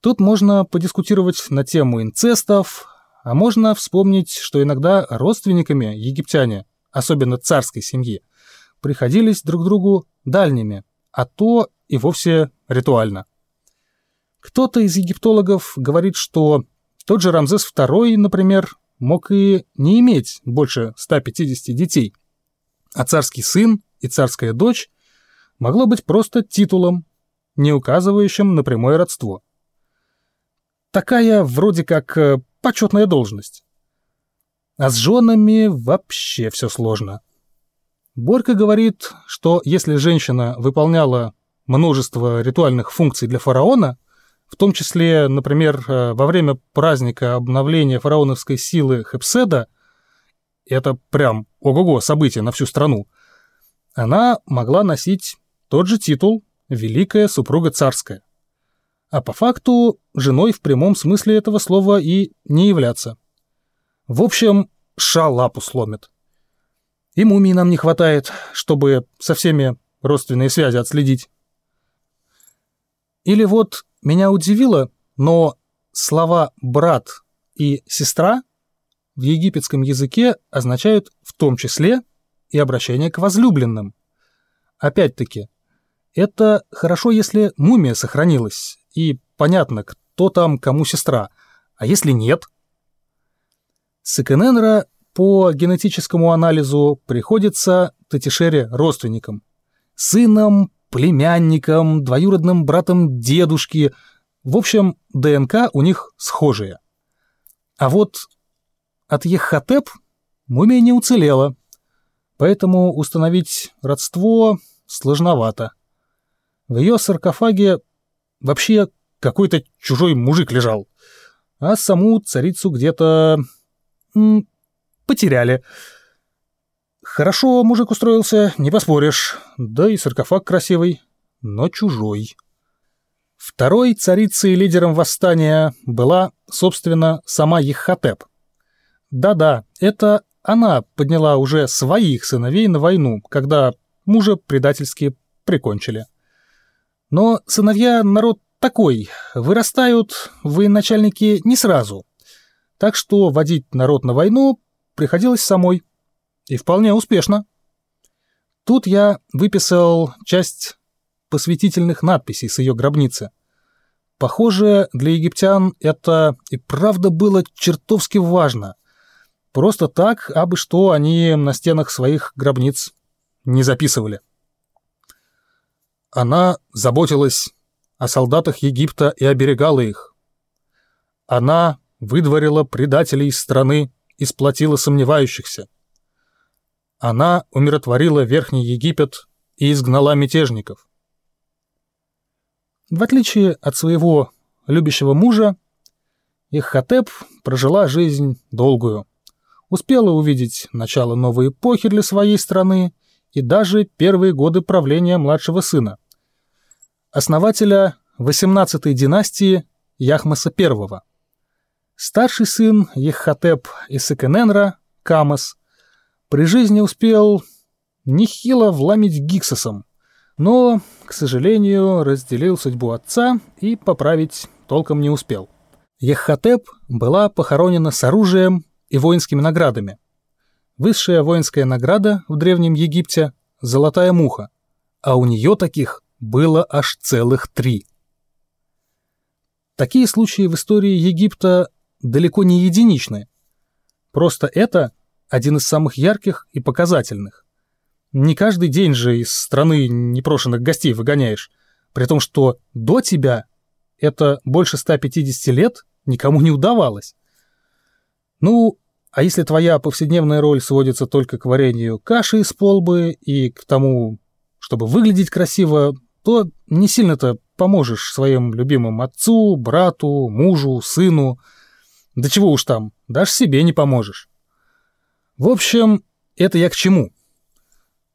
Тут можно подискутировать на тему инцестов, а можно вспомнить, что иногда родственниками египтяне, особенно царской семьи, приходились друг другу дальними, а то и вовсе ритуально. Кто-то из египтологов говорит, что тот же Рамзес II, например, мог и не иметь больше 150 детей, а царский сын и царская дочь могло быть просто титулом, не указывающим на прямое родство. Такая вроде как э, почетная должность. А с женами вообще все сложно. Борька говорит, что если женщина выполняла множество ритуальных функций для фараона, в том числе, например, э, во время праздника обновления фараоновской силы Хепседа, это прям ого-го событие на всю страну, она могла носить тот же титул «Великая супруга царская». А по факту женой в прямом смысле этого слова и не являться. В общем, шалапу сломит. И мумии нам не хватает, чтобы со всеми родственные связи отследить. Или вот меня удивило, но слова «брат» и «сестра» в египетском языке означают в том числе и обращение к возлюбленным. Опять-таки, это хорошо, если мумия сохранилась, и понятно, кто там кому сестра, а если нет? Секененра по генетическому анализу приходится Татишере родственником, сыном племянником, двоюродным братом дедушки. В общем, ДНК у них схожие. А вот от Ехотеп мумия не уцелела, поэтому установить родство сложновато. В ее саркофаге вообще какой-то чужой мужик лежал, а саму царицу где-то потеряли — Хорошо мужик устроился, не поспоришь. Да и саркофаг красивый, но чужой. Второй царицей и лидером восстания была, собственно, сама Еххатеп. Да-да, это она подняла уже своих сыновей на войну, когда мужа предательски прикончили. Но сыновья народ такой, вырастают военачальники не сразу. Так что водить народ на войну приходилось самой. И вполне успешно. Тут я выписал часть посвятительных надписей с ее гробницы. Похоже, для египтян это и правда было чертовски важно. Просто так, абы что они на стенах своих гробниц не записывали. Она заботилась о солдатах Египта и оберегала их. Она выдворила предателей страны и сплотила сомневающихся. Она умиротворила Верхний Египет и изгнала мятежников. В отличие от своего любящего мужа, Иххотеп прожила жизнь долгую. Успела увидеть начало новой эпохи для своей страны и даже первые годы правления младшего сына, основателя 18-й династии Яхмаса I. Старший сын Еххотеп из Экененра, Камас, при жизни успел нехило вломить гиксосом, но, к сожалению, разделил судьбу отца и поправить толком не успел. Ехотеп была похоронена с оружием и воинскими наградами. Высшая воинская награда в Древнем Египте – золотая муха, а у нее таких было аж целых три. Такие случаи в истории Египта далеко не единичны. Просто это один из самых ярких и показательных. Не каждый день же из страны непрошенных гостей выгоняешь, при том, что до тебя это больше 150 лет никому не удавалось. Ну, а если твоя повседневная роль сводится только к варению каши из полбы и к тому, чтобы выглядеть красиво, то не сильно-то поможешь своим любимым отцу, брату, мужу, сыну. Да чего уж там, даже себе не поможешь. В общем, это я к чему.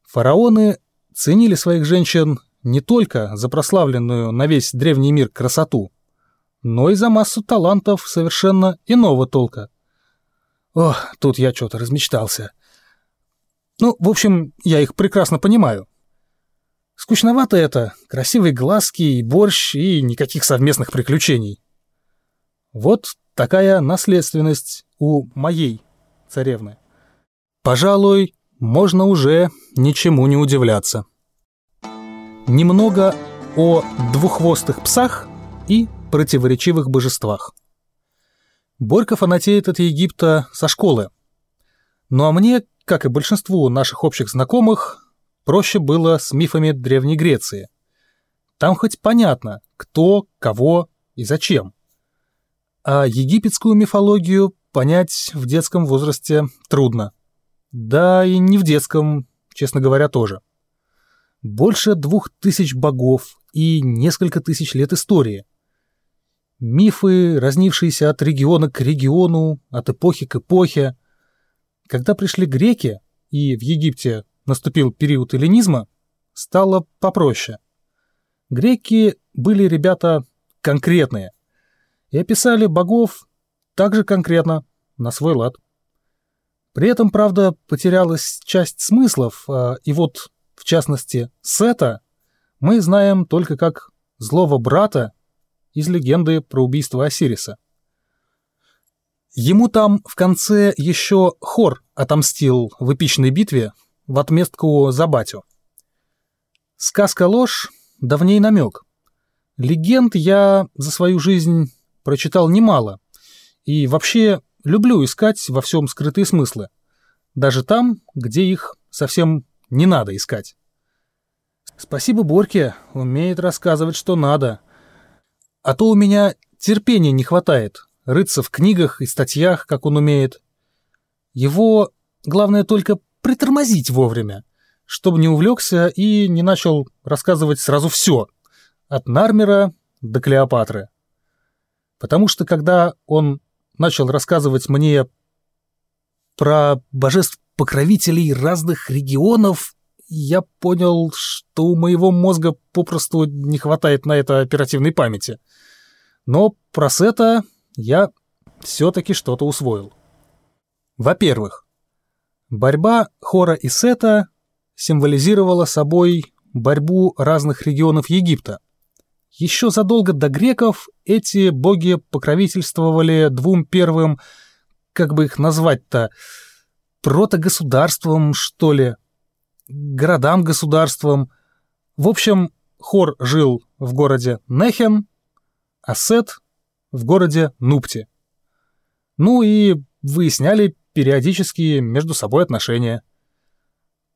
Фараоны ценили своих женщин не только за прославленную на весь древний мир красоту, но и за массу талантов совершенно иного толка. О, тут я что-то размечтался. Ну, в общем, я их прекрасно понимаю. Скучновато это, красивые глазки и борщ, и никаких совместных приключений. Вот такая наследственность у моей царевны. Пожалуй, можно уже ничему не удивляться. Немного о двухвостых псах и противоречивых божествах. Борька фанатеет от Египта со школы. Ну а мне, как и большинству наших общих знакомых, проще было с мифами Древней Греции. Там хоть понятно, кто, кого и зачем. А египетскую мифологию понять в детском возрасте трудно – да и не в детском, честно говоря, тоже. Больше двух тысяч богов и несколько тысяч лет истории. Мифы, разнившиеся от региона к региону, от эпохи к эпохе. Когда пришли греки, и в Египте наступил период эллинизма, стало попроще. Греки были ребята конкретные и описали богов также конкретно, на свой лад – при этом, правда, потерялась часть смыслов, а, и вот, в частности, Сета мы знаем только как злого брата из легенды про убийство Осириса. Ему там в конце еще Хор отомстил в эпичной битве в отместку за батю. Сказка ложь, давней намек. Легенд я за свою жизнь прочитал немало. И вообще люблю искать во всем скрытые смыслы, даже там, где их совсем не надо искать. Спасибо Борке, умеет рассказывать, что надо. А то у меня терпения не хватает рыться в книгах и статьях, как он умеет. Его главное только притормозить вовремя, чтобы не увлекся и не начал рассказывать сразу все, от Нармера до Клеопатры. Потому что когда он начал рассказывать мне про божеств-покровителей разных регионов, я понял, что у моего мозга попросту не хватает на это оперативной памяти. Но про Сета я все-таки что-то усвоил. Во-первых, борьба Хора и Сета символизировала собой борьбу разных регионов Египта – еще задолго до греков эти боги покровительствовали двум первым, как бы их назвать-то, протогосударством, что ли, городам-государством. В общем, Хор жил в городе Нехем, а Сет — в городе Нупти. Ну и выясняли периодические между собой отношения.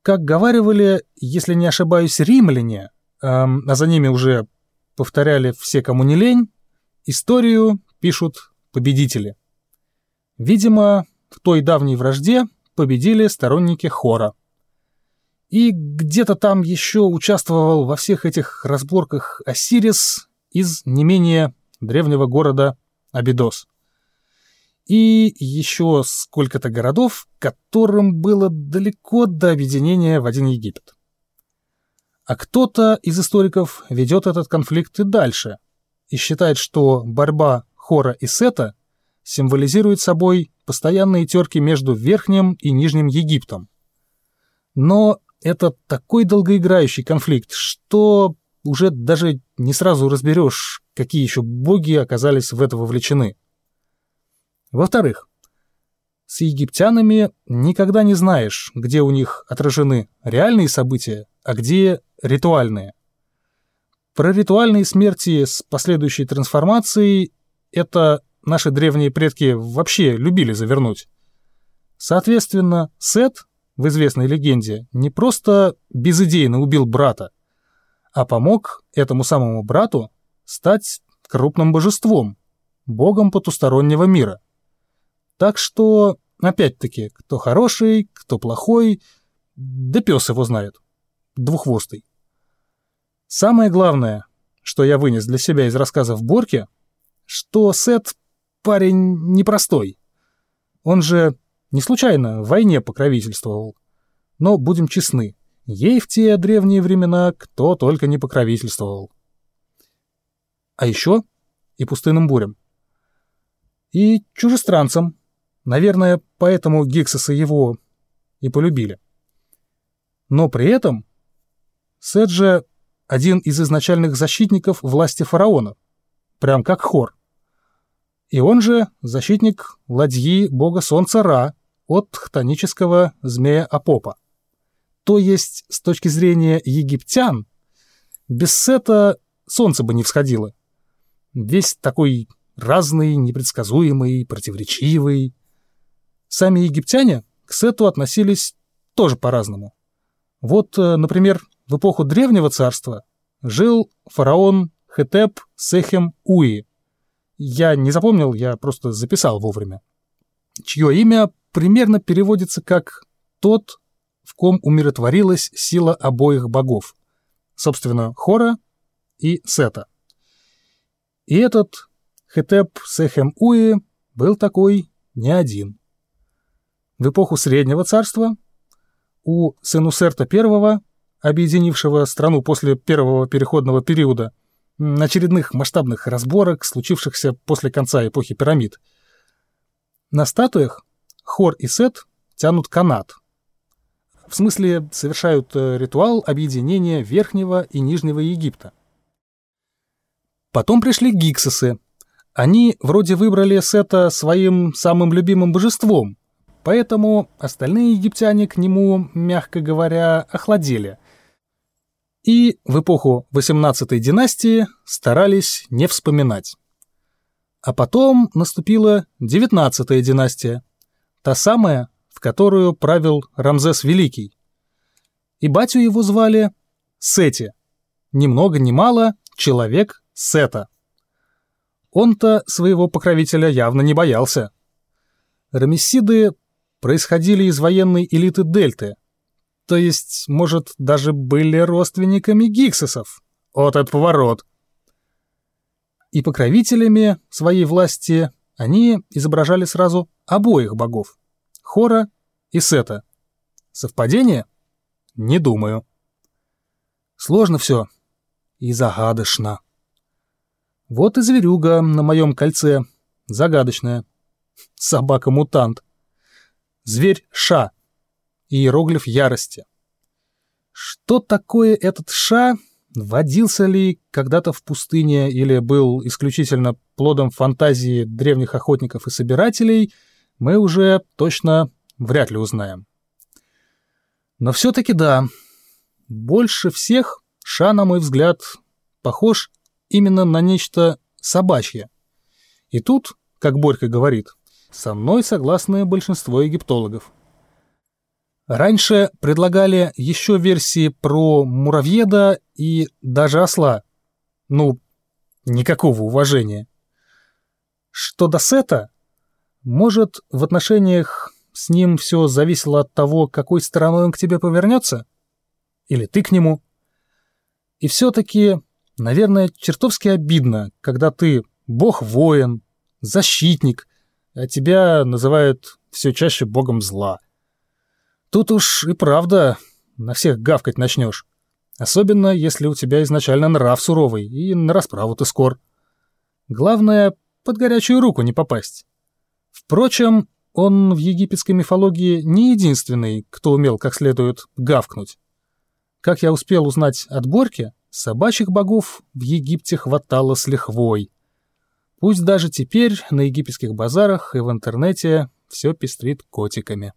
Как говаривали, если не ошибаюсь, римляне, а за ними уже повторяли все, кому не лень, историю пишут победители. Видимо, в той давней вражде победили сторонники хора. И где-то там еще участвовал во всех этих разборках Осирис из не менее древнего города Абидос. И еще сколько-то городов, которым было далеко до объединения в один Египет. А кто-то из историков ведет этот конфликт и дальше и считает, что борьба хора и сета символизирует собой постоянные терки между Верхним и Нижним Египтом. Но это такой долгоиграющий конфликт, что уже даже не сразу разберешь, какие еще боги оказались в это вовлечены. Во-вторых, с египтянами никогда не знаешь, где у них отражены реальные события, а где ритуальные. Про ритуальные смерти с последующей трансформацией это наши древние предки вообще любили завернуть. Соответственно, Сет в известной легенде не просто безыдейно убил брата, а помог этому самому брату стать крупным божеством, богом потустороннего мира. Так что, опять-таки, кто хороший, кто плохой, да пес его знает двухвостый. Самое главное, что я вынес для себя из рассказов Борки, что Сет парень непростой. Он же не случайно в войне покровительствовал. Но будем честны, ей в те древние времена кто только не покровительствовал. А еще и пустынным бурям. И чужестранцам. Наверное, поэтому Гиксоса его и полюбили. Но при этом Седже – один из изначальных защитников власти фараона, прям как Хор. И он же защитник ладьи бога солнца Ра от хтонического змея Апопа. То есть, с точки зрения египтян, без Сета солнце бы не всходило. Весь такой разный, непредсказуемый, противоречивый. Сами египтяне к Сету относились тоже по-разному. Вот, э, например, в эпоху Древнего царства жил фараон Хетеп Сехем Уи. Я не запомнил, я просто записал вовремя. Чье имя примерно переводится как «тот, в ком умиротворилась сила обоих богов», собственно, Хора и Сета. И этот Хетеп Сехем Уи был такой не один. В эпоху Среднего царства у Сенусерта первого объединившего страну после первого переходного периода, очередных масштабных разборок, случившихся после конца эпохи пирамид. На статуях Хор и Сет тянут канат. В смысле, совершают э, ритуал объединения Верхнего и Нижнего Египта. Потом пришли гиксосы. Они вроде выбрали Сета своим самым любимым божеством, поэтому остальные египтяне к нему, мягко говоря, охладели – и в эпоху 18 династии старались не вспоминать. А потом наступила 19 династия, та самая, в которую правил Рамзес Великий. И батю его звали Сети, ни много ни мало человек Сета. Он-то своего покровителя явно не боялся. Рамесиды происходили из военной элиты Дельты – то есть, может, даже были родственниками Гиксосов. Вот этот поворот. И покровителями своей власти они изображали сразу обоих богов — Хора и Сета. Совпадение? Не думаю. Сложно все и загадочно. Вот и зверюга на моем кольце, загадочная. Собака-мутант. Зверь Ша — иероглиф ярости. Что такое этот ша? Водился ли когда-то в пустыне или был исключительно плодом фантазии древних охотников и собирателей, мы уже точно вряд ли узнаем. Но все-таки да, больше всех ша, на мой взгляд, похож именно на нечто собачье. И тут, как Борька говорит, со мной согласны большинство египтологов – Раньше предлагали еще версии про муравьеда и даже осла. Ну, никакого уважения. Что до Сета, может, в отношениях с ним все зависело от того, какой стороной он к тебе повернется? Или ты к нему? И все-таки, наверное, чертовски обидно, когда ты бог-воин, защитник, а тебя называют все чаще богом зла — Тут уж и правда на всех гавкать начнешь. Особенно, если у тебя изначально нрав суровый, и на расправу ты скор. Главное, под горячую руку не попасть. Впрочем, он в египетской мифологии не единственный, кто умел как следует гавкнуть. Как я успел узнать от Борки, собачьих богов в Египте хватало с лихвой. Пусть даже теперь на египетских базарах и в интернете все пестрит котиками.